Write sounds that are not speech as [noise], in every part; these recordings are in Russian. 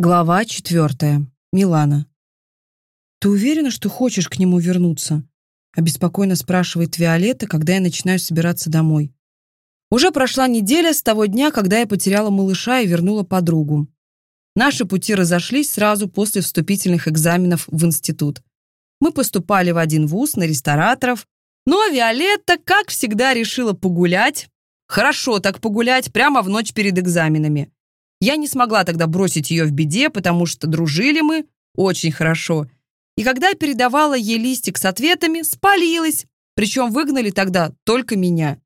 Глава четвертая. Милана. «Ты уверена, что хочешь к нему вернуться?» обеспокоенно спрашивает Виолетта, когда я начинаю собираться домой. Уже прошла неделя с того дня, когда я потеряла малыша и вернула подругу. Наши пути разошлись сразу после вступительных экзаменов в институт. Мы поступали в один вуз на рестораторов, но Виолетта, как всегда, решила погулять. Хорошо так погулять прямо в ночь перед экзаменами. Я не смогла тогда бросить ее в беде, потому что дружили мы очень хорошо. И когда передавала ей листик с ответами, спалилась, причем выгнали тогда только меня.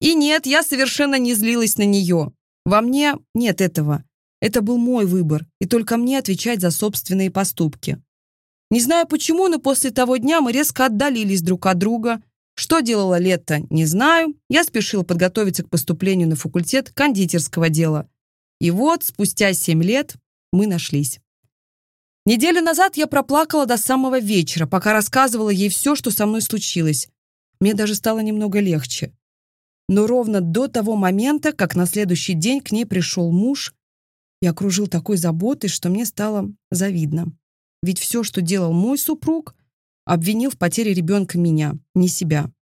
И нет, я совершенно не злилась на нее. Во мне нет этого. Это был мой выбор, и только мне отвечать за собственные поступки. Не знаю почему, но после того дня мы резко отдалились друг от друга. Что делала Лето, не знаю. Я спешила подготовиться к поступлению на факультет кондитерского дела. И вот, спустя семь лет, мы нашлись. Неделю назад я проплакала до самого вечера, пока рассказывала ей все, что со мной случилось. Мне даже стало немного легче. Но ровно до того момента, как на следующий день к ней пришел муж и окружил такой заботой, что мне стало завидно. Ведь все, что делал мой супруг, обвинил в потере ребенка меня, не себя.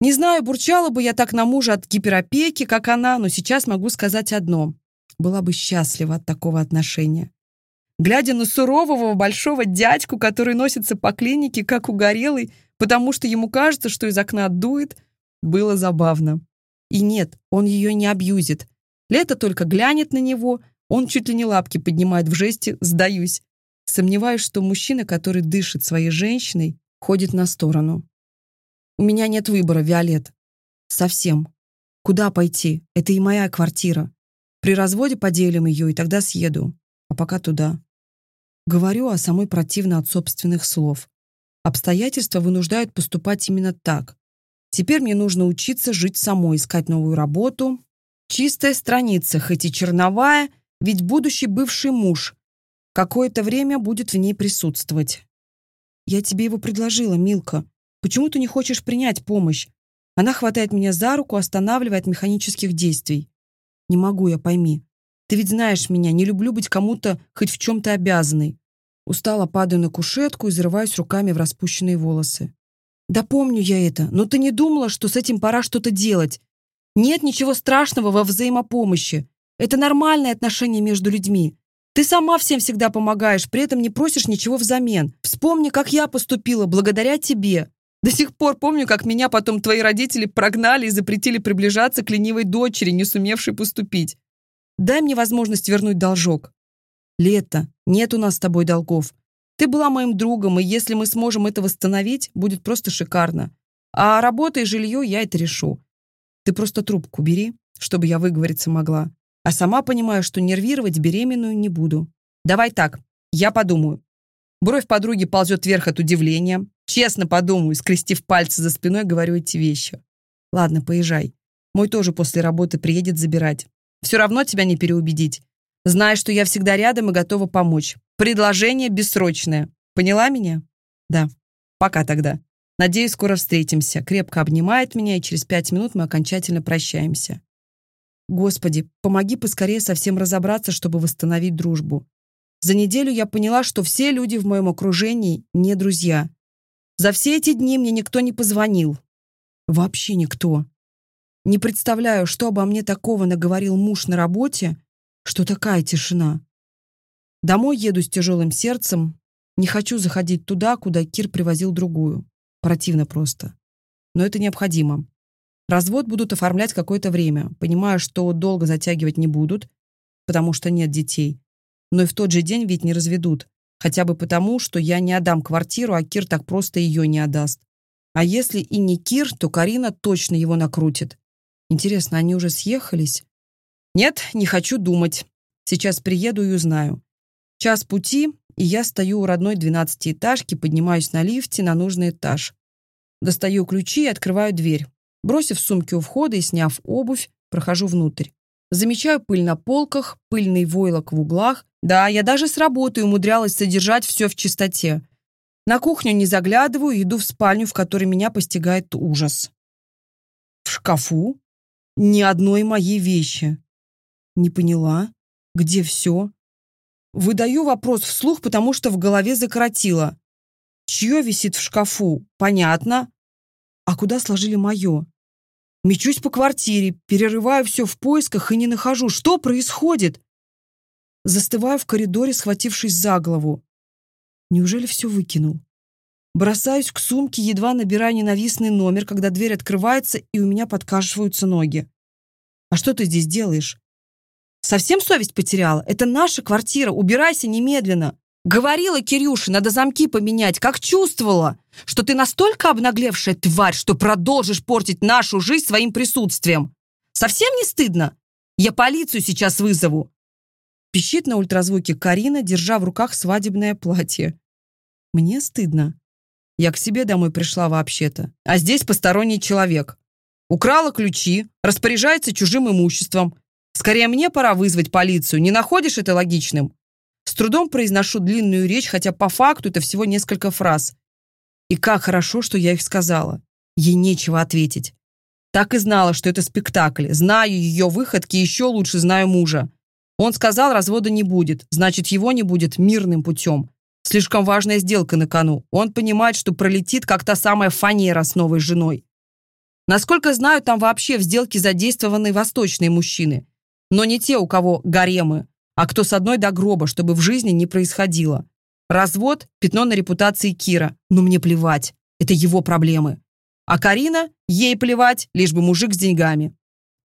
Не знаю, бурчала бы я так на мужа от гиперопеки, как она, но сейчас могу сказать одно была бы счастлива от такого отношения. Глядя на сурового большого дядьку, который носится по клинике, как угорелый, потому что ему кажется, что из окна дует, было забавно. И нет, он ее не абьюзит. Лето только глянет на него, он чуть ли не лапки поднимает в жесте «сдаюсь». Сомневаюсь, что мужчина, который дышит своей женщиной, ходит на сторону. У меня нет выбора, Виолет. Совсем. Куда пойти? Это и моя квартира. При разводе поделим ее, и тогда съеду. А пока туда. Говорю, а самой противно от собственных слов. Обстоятельства вынуждают поступать именно так. Теперь мне нужно учиться жить самой, искать новую работу. Чистая страница, хоть и черновая, ведь будущий бывший муж какое-то время будет в ней присутствовать. Я тебе его предложила, Милка. Почему ты не хочешь принять помощь? Она хватает меня за руку, останавливая от механических действий. Не могу я, пойми. Ты ведь знаешь меня, не люблю быть кому-то хоть в чем-то обязанной. Устала падаю на кушетку и зарываюсь руками в распущенные волосы. Да помню я это, но ты не думала, что с этим пора что-то делать. Нет ничего страшного во взаимопомощи. Это нормальное отношение между людьми. Ты сама всем всегда помогаешь, при этом не просишь ничего взамен. Вспомни, как я поступила благодаря тебе. До сих пор помню, как меня потом твои родители прогнали и запретили приближаться к ленивой дочери, не сумевшей поступить. Дай мне возможность вернуть должок. Лето, нет у нас с тобой долгов. Ты была моим другом, и если мы сможем это восстановить, будет просто шикарно. А работа и жилье я это решу. Ты просто трубку бери, чтобы я выговориться могла. А сама понимаю, что нервировать беременную не буду. Давай так, я подумаю. Бровь подруги ползет вверх от удивления. Честно подумаю, скрестив пальцы за спиной, говорю эти вещи. Ладно, поезжай. Мой тоже после работы приедет забирать. Все равно тебя не переубедить. Знаешь, что я всегда рядом и готова помочь. Предложение бессрочное. Поняла меня? Да. Пока тогда. Надеюсь, скоро встретимся. Крепко обнимает меня, и через пять минут мы окончательно прощаемся. Господи, помоги поскорее совсем разобраться, чтобы восстановить дружбу. За неделю я поняла, что все люди в моем окружении не друзья. За все эти дни мне никто не позвонил. Вообще никто. Не представляю, что обо мне такого наговорил муж на работе, что такая тишина. Домой еду с тяжелым сердцем. Не хочу заходить туда, куда Кир привозил другую. Противно просто. Но это необходимо. Развод будут оформлять какое-то время. Понимаю, что долго затягивать не будут, потому что нет детей но и в тот же день ведь не разведут. Хотя бы потому, что я не отдам квартиру, а Кир так просто ее не отдаст. А если и не Кир, то Карина точно его накрутит. Интересно, они уже съехались? Нет, не хочу думать. Сейчас приеду и узнаю. Час пути, и я стою у родной двенадцатиэтажки, поднимаюсь на лифте на нужный этаж. Достаю ключи и открываю дверь. Бросив сумки у входа и сняв обувь, прохожу внутрь. Замечаю пыль на полках, пыльный войлок в углах. Да, я даже с работы умудрялась содержать все в чистоте. На кухню не заглядываю, иду в спальню, в которой меня постигает ужас. В шкафу ни одной моей вещи. Не поняла, где все? Выдаю вопрос вслух, потому что в голове закоротило. Чье висит в шкафу? Понятно. А куда сложили мое? Мечусь по квартире, перерываю все в поисках и не нахожу. Что происходит? Застываю в коридоре, схватившись за голову. Неужели все выкинул? Бросаюсь к сумке, едва набирая ненавистный номер, когда дверь открывается, и у меня подкашиваются ноги. «А что ты здесь делаешь?» «Совсем совесть потеряла? Это наша квартира, убирайся немедленно!» Говорила Кирюше, надо замки поменять, как чувствовала, что ты настолько обнаглевшая тварь, что продолжишь портить нашу жизнь своим присутствием. Совсем не стыдно? Я полицию сейчас вызову. Пищит на ультразвуке Карина, держа в руках свадебное платье. Мне стыдно. Я к себе домой пришла вообще-то, а здесь посторонний человек. Украла ключи, распоряжается чужим имуществом. Скорее мне пора вызвать полицию, не находишь это логичным? С трудом произношу длинную речь, хотя по факту это всего несколько фраз. И как хорошо, что я их сказала. Ей нечего ответить. Так и знала, что это спектакль. Знаю ее выходки, еще лучше знаю мужа. Он сказал, развода не будет. Значит, его не будет мирным путем. Слишком важная сделка на кону. Он понимает, что пролетит, как та самая фанера с новой женой. Насколько знаю, там вообще в сделке задействованы восточные мужчины. Но не те, у кого гаремы а кто с одной до гроба, чтобы в жизни не происходило. Развод – пятно на репутации Кира. Но мне плевать. Это его проблемы. А Карина – ей плевать, лишь бы мужик с деньгами.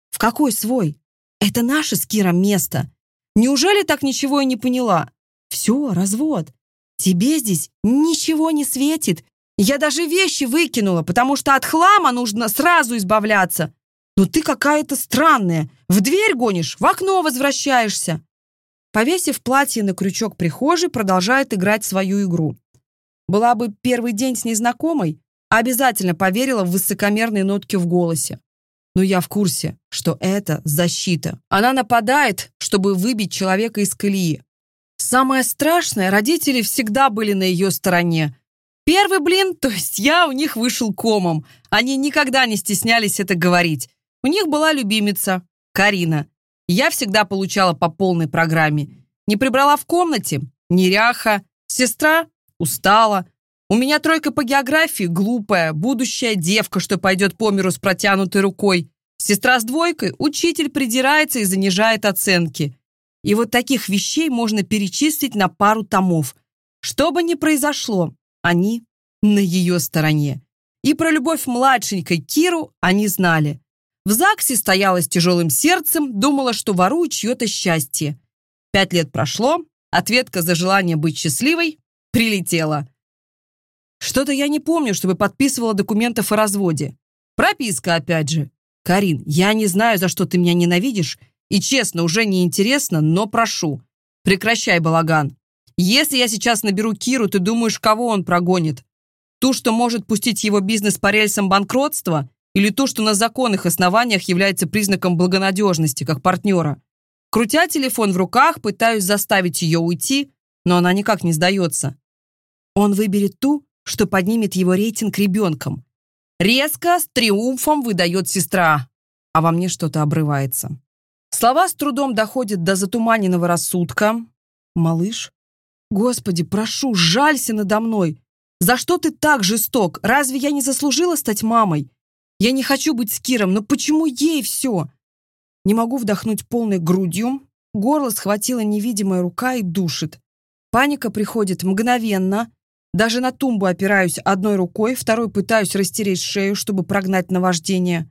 В какой свой? Это наше с Киром место. Неужели так ничего и не поняла? Все, развод. Тебе здесь ничего не светит. Я даже вещи выкинула, потому что от хлама нужно сразу избавляться. Но ты какая-то странная. В дверь гонишь, в окно возвращаешься. Повесив платье на крючок прихожей, продолжает играть свою игру. Была бы первый день с незнакомой, обязательно поверила в высокомерные нотки в голосе. Но я в курсе, что это защита. Она нападает, чтобы выбить человека из колеи. Самое страшное, родители всегда были на ее стороне. Первый блин, то есть я, у них вышел комом. Они никогда не стеснялись это говорить. У них была любимица, Карина. Я всегда получала по полной программе. Не прибрала в комнате? Неряха. Сестра? Устала. У меня тройка по географии, глупая, будущая девка, что пойдет по миру с протянутой рукой. Сестра с двойкой, учитель придирается и занижает оценки. И вот таких вещей можно перечислить на пару томов. Что бы ни произошло, они на ее стороне. И про любовь младшенькой Киру они знали. В ЗАГСе стояла с тяжелым сердцем, думала, что ворую чье-то счастье. Пять лет прошло, ответка за желание быть счастливой прилетела. Что-то я не помню, чтобы подписывала документов о разводе. Прописка опять же. Карин, я не знаю, за что ты меня ненавидишь, и честно, уже не интересно, но прошу, прекращай балаган. Если я сейчас наберу Киру, ты думаешь, кого он прогонит? Ту, что может пустить его бизнес по рельсам банкротства? Или то, что на законных основаниях является признаком благонадежности, как партнера. Крутя телефон в руках, пытаюсь заставить ее уйти, но она никак не сдается. Он выберет ту, что поднимет его рейтинг ребенком. Резко, с триумфом выдает сестра, а во мне что-то обрывается. Слова с трудом доходят до затуманенного рассудка. «Малыш, Господи, прошу, жалься надо мной. За что ты так жесток? Разве я не заслужила стать мамой? Я не хочу быть с Киром, но почему ей все? Не могу вдохнуть полной грудью. Горло схватила невидимая рука и душит. Паника приходит мгновенно. Даже на тумбу опираюсь одной рукой, второй пытаюсь растереть шею, чтобы прогнать наваждение.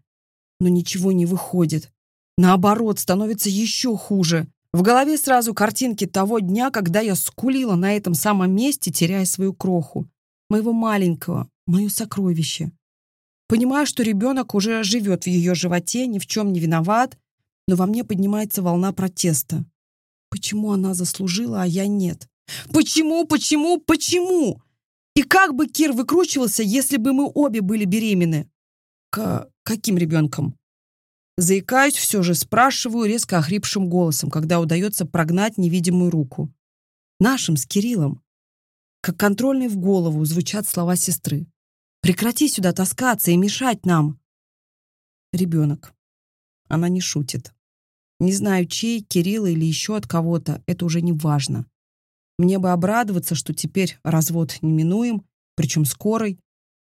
Но ничего не выходит. Наоборот, становится еще хуже. В голове сразу картинки того дня, когда я скулила на этом самом месте, теряя свою кроху. Моего маленького, мое сокровище. Понимаю, что ребенок уже живет в ее животе, ни в чем не виноват, но во мне поднимается волна протеста. Почему она заслужила, а я нет? Почему, почему, почему? И как бы Кир выкручивался, если бы мы обе были беременны? К каким ребенком? Заикаюсь, все же спрашиваю резко охрипшим голосом, когда удается прогнать невидимую руку. Нашим, с Кириллом. Как контрольный в голову звучат слова сестры. Прекрати сюда таскаться и мешать нам. Ребенок. Она не шутит. Не знаю, чей, Кирилла или еще от кого-то, это уже не важно. Мне бы обрадоваться, что теперь развод неминуем, причем скорый,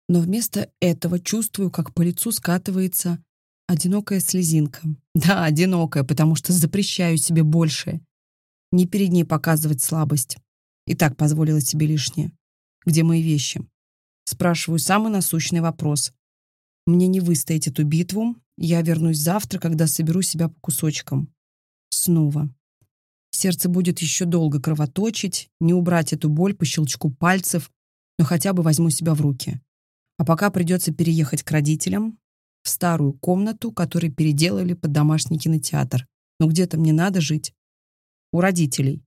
но вместо этого чувствую, как по лицу скатывается одинокая слезинка. Да, одинокая, потому что запрещаю себе большее. Не перед ней показывать слабость. И так позволила себе лишнее. Где мои вещи? Спрашиваю самый насущный вопрос. Мне не выстоять эту битву. Я вернусь завтра, когда соберу себя по кусочкам. Снова. Сердце будет еще долго кровоточить, не убрать эту боль по щелчку пальцев, но хотя бы возьму себя в руки. А пока придется переехать к родителям, в старую комнату, которую переделали под домашний кинотеатр. Но где-то мне надо жить. У родителей.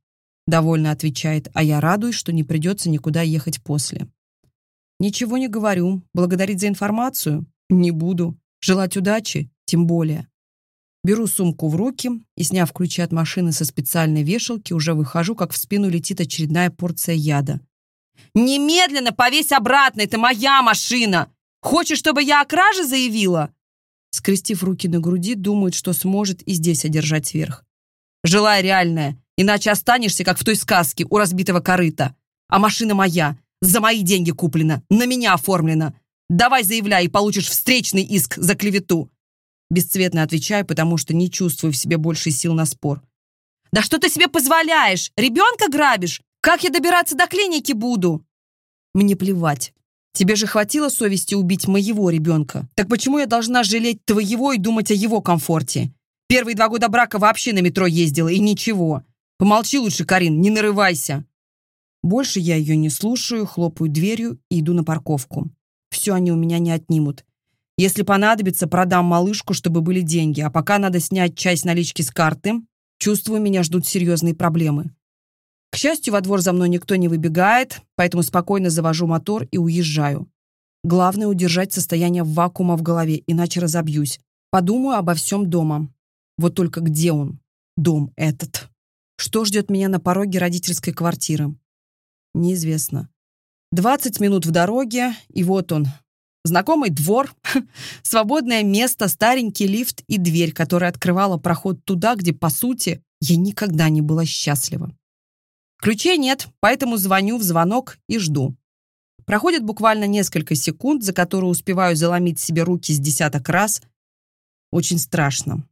Довольно отвечает, а я радуюсь, что не придется никуда ехать после. Ничего не говорю. Благодарить за информацию? Не буду. Желать удачи? Тем более. Беру сумку в руки и, сняв ключи от машины со специальной вешалки, уже выхожу, как в спину летит очередная порция яда. «Немедленно повесь обратно, это моя машина! Хочешь, чтобы я о краже заявила?» Скрестив руки на груди, думает, что сможет и здесь одержать верх. «Желай реальное, иначе останешься, как в той сказке у разбитого корыта. А машина моя, за мои деньги куплена, на меня оформлена. Давай заявляй и получишь встречный иск за клевету». Бесцветно отвечаю, потому что не чувствую в себе больше сил на спор. «Да что ты себе позволяешь? Ребенка грабишь? Как я добираться до клиники буду?» «Мне плевать. Тебе же хватило совести убить моего ребенка. Так почему я должна жалеть твоего и думать о его комфорте? Первые два года брака вообще на метро ездила, и ничего. Помолчи лучше, Карин, не нарывайся». Больше я ее не слушаю, хлопаю дверью и иду на парковку. Все они у меня не отнимут. Если понадобится, продам малышку, чтобы были деньги, а пока надо снять часть налички с карты. Чувствую, меня ждут серьезные проблемы. К счастью, во двор за мной никто не выбегает, поэтому спокойно завожу мотор и уезжаю. Главное — удержать состояние вакуума в голове, иначе разобьюсь. Подумаю обо всем дома. Вот только где он? Дом этот. Что ждет меня на пороге родительской квартиры? Неизвестно. 20 минут в дороге, и вот он. Знакомый двор, [laughs] свободное место, старенький лифт и дверь, которая открывала проход туда, где, по сути, я никогда не была счастлива. Ключей нет, поэтому звоню в звонок и жду. Проходит буквально несколько секунд, за которые успеваю заломить себе руки с десяток раз. Очень страшно.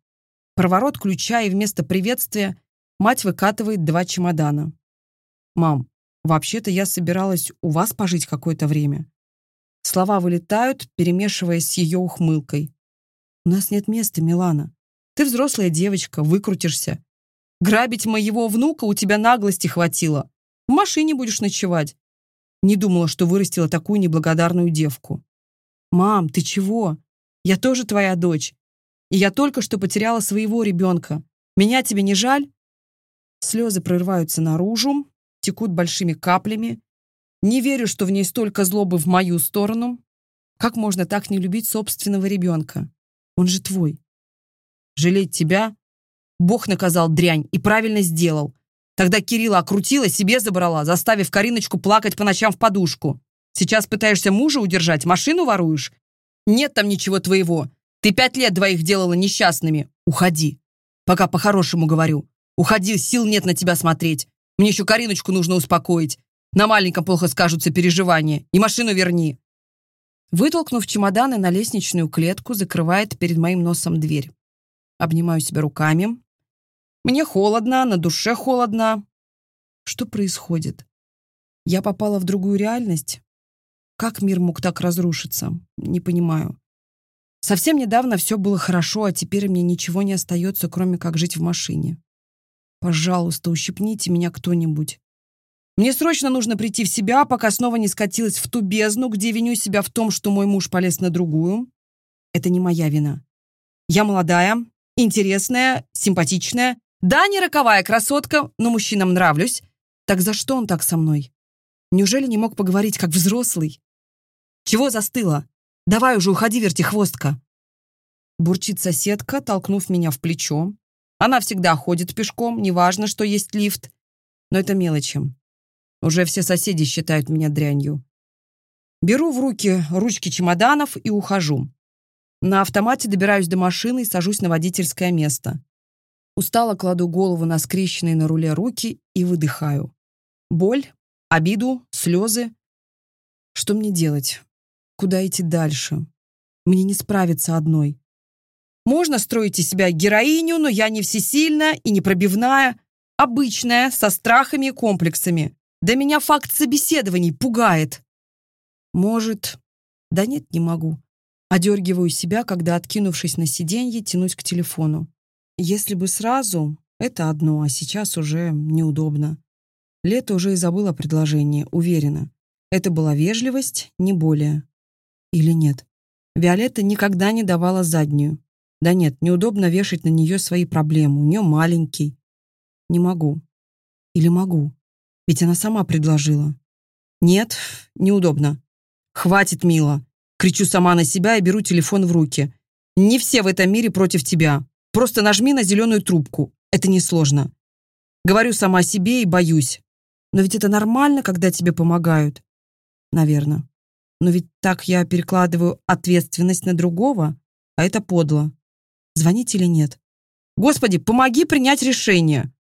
Проворот ключа, и вместо приветствия мать выкатывает два чемодана. «Мам, вообще-то я собиралась у вас пожить какое-то время». Слова вылетают, перемешиваясь с ее ухмылкой. «У нас нет места, Милана. Ты взрослая девочка, выкрутишься. Грабить моего внука у тебя наглости хватило. В машине будешь ночевать. Не думала, что вырастила такую неблагодарную девку. Мам, ты чего? Я тоже твоя дочь. И я только что потеряла своего ребенка. Меня тебе не жаль? Слезы прорываются наружу, текут большими каплями. Не верю, что в ней столько злобы в мою сторону. Как можно так не любить собственного ребенка? Он же твой. Жалеть тебя Бог наказал дрянь и правильно сделал. Тогда Кирилла окрутила, себе забрала, заставив Кариночку плакать по ночам в подушку. Сейчас пытаешься мужа удержать, машину воруешь? Нет там ничего твоего. Ты пять лет двоих делала несчастными. Уходи. Пока по-хорошему говорю. Уходи, сил нет на тебя смотреть. Мне еще Кариночку нужно успокоить. На маленьком плохо скажутся переживания. И машину верни. Вытолкнув чемоданы на лестничную клетку, закрывает перед моим носом дверь. Обнимаю себя руками. Мне холодно, на душе холодно. Что происходит? Я попала в другую реальность? Как мир мог так разрушиться? Не понимаю. Совсем недавно все было хорошо, а теперь мне ничего не остается, кроме как жить в машине. Пожалуйста, ущипните меня кто-нибудь. Мне срочно нужно прийти в себя, пока снова не скатилась в ту бездну, где виню себя в том, что мой муж полез на другую. Это не моя вина. Я молодая, Интересная, симпатичная. Да, не роковая красотка, но мужчинам нравлюсь. Так за что он так со мной? Неужели не мог поговорить как взрослый? Чего застыла? Давай уже уходи, вертихвостка. Бурчит соседка, толкнув меня в плечо. Она всегда ходит пешком, неважно, что есть лифт. Но это мелочи. Уже все соседи считают меня дрянью. Беру в руки ручки чемоданов и ухожу. На автомате добираюсь до машины и сажусь на водительское место. Устало кладу голову на скрещенные на руле руки и выдыхаю. Боль, обиду, слезы. Что мне делать? Куда идти дальше? Мне не справиться одной. Можно строить из себя героиню, но я не всесильная и не пробивная, обычная, со страхами и комплексами. Да меня факт собеседований пугает. Может... Да нет, не могу. Одергиваю себя, когда, откинувшись на сиденье, тянусь к телефону. Если бы сразу, это одно, а сейчас уже неудобно. Лето уже и забыла предложение, уверена. Это была вежливость, не более. Или нет? Виолетта никогда не давала заднюю. Да нет, неудобно вешать на нее свои проблемы, у нее маленький. Не могу. Или могу? Ведь она сама предложила. Нет, неудобно. Хватит, мила. Кричу сама на себя и беру телефон в руки. Не все в этом мире против тебя. Просто нажми на зеленую трубку. Это несложно. Говорю сама себе и боюсь. Но ведь это нормально, когда тебе помогают. Наверное. Но ведь так я перекладываю ответственность на другого, а это подло. Звонить или нет? Господи, помоги принять решение.